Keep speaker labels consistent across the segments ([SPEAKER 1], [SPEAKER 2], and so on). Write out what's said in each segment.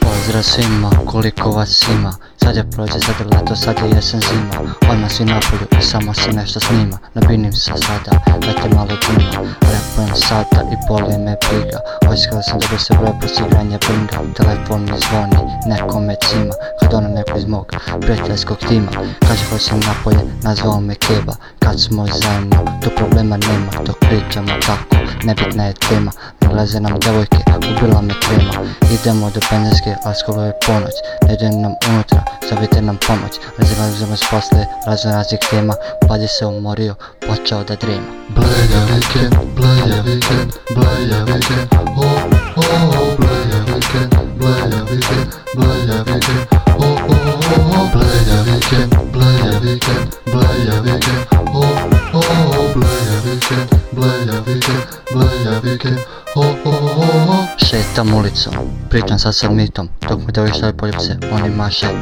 [SPEAKER 1] Pozdrav svima, koliko vas ima. Sad je prođe, sad je leto, sad je jesen zima. Odmah si napolju i samo se nešto snima. Nabinim se sada, lete malo dima Repujem sada i boli me briga. Oiskala sam da se broj plus igranje binga Telefon mi zvoni, neko me cima. Kad ono neko iz mog prijateljskog tima. Kaže hoćem napolje, nazvao me keba. Kad smo zajedno, tu problema nema. Dok pričamo tako, nebitna je tema Nalaze nam devojke, ubila me trema. Idemo do penjarske, a skoro je ponoć. Ne ide nam unutra, zovite nam pomoć. Razilazimo s posle, razno raznih tema. Padi se umorio, počeo da drema.
[SPEAKER 2] Bleja vikend, bleja vikend, bleja vikend Oh, oh, oh, bleja vikend, bleja vikend, bleja vikend Oh, oh, oh, oh, bleja vikend, bleja vikend, bleja vikend Oh, bleja vikend, bleja vikend Oh, oh, oh, oh
[SPEAKER 1] Šetam ulicom, pričam sa mitom Dok me devojštaju poljubce, oni mašaju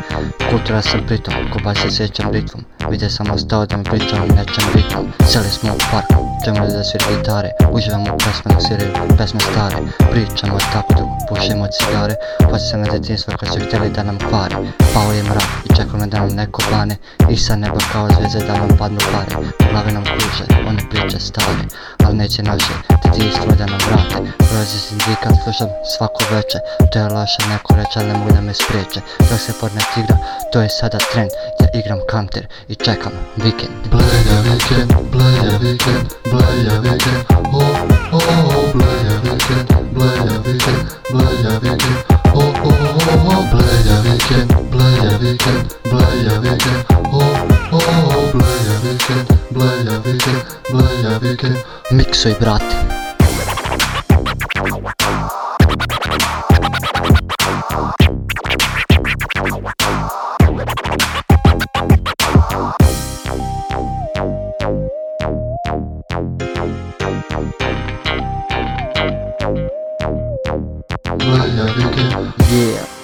[SPEAKER 1] Kultura sam pritom, ko baš se sjećam ritvom Vide sam ostao da mi pričam o nečem ritmom Sjeli smo u park, čemu da svira gitare. Uživamo u pesme dok sviraju pesme stare. Pričamo tako dok pušimo cigare. Pa se na djetinstvo kad su htjeli da nam kvare. Pao je mrak i čekao me da nam neko bane I sa neba kao zvijezde da nam padnu pare. Po glavi nam kruže, one priče stare Al neće naše djetinstvo da nam vrate Prolazi sindikat, slušam svako veče. To je loše neko reče, ali da me spriječe. Dok se Fortnite igra, to je sada trend Ja igram counter i čekam vikend.
[SPEAKER 2] Bleja vikend, bleja vikend, bleja vikend. Oh, oh, oh, bleja vikend, bleja vikend, bleja vikend. Oh, oh, oh, oh, bleja vikend, bleja vikend, bleja vikend. Oh, oh, oh, bleja vikend, bleja vikend, bleja vikend.
[SPEAKER 1] Miksuj brate Yeah.